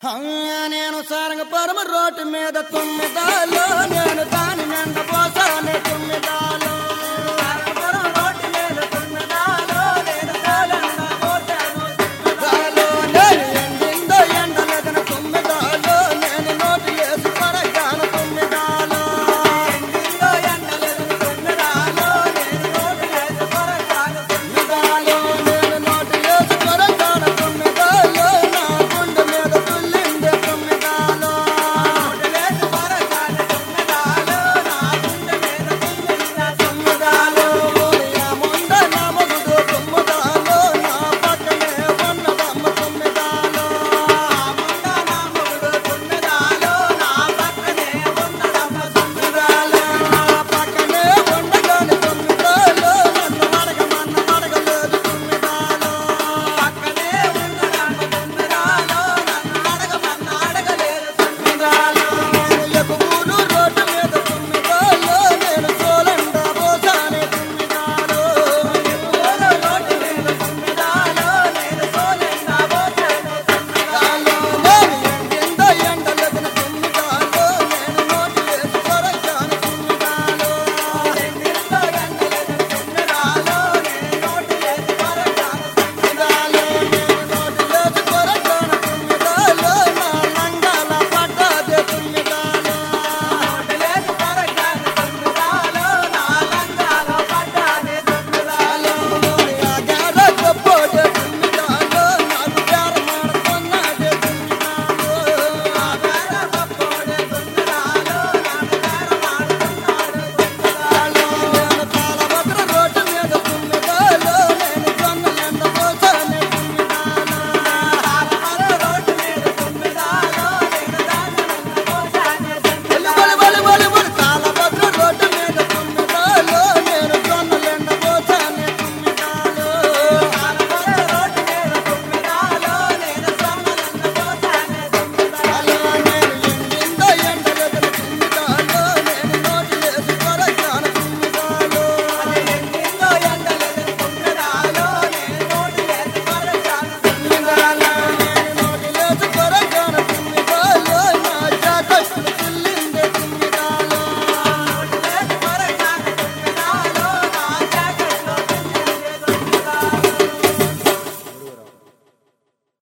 ఆ, నేను సారంగ పరమ రోడ్డు మీద తుమ్మిదాలో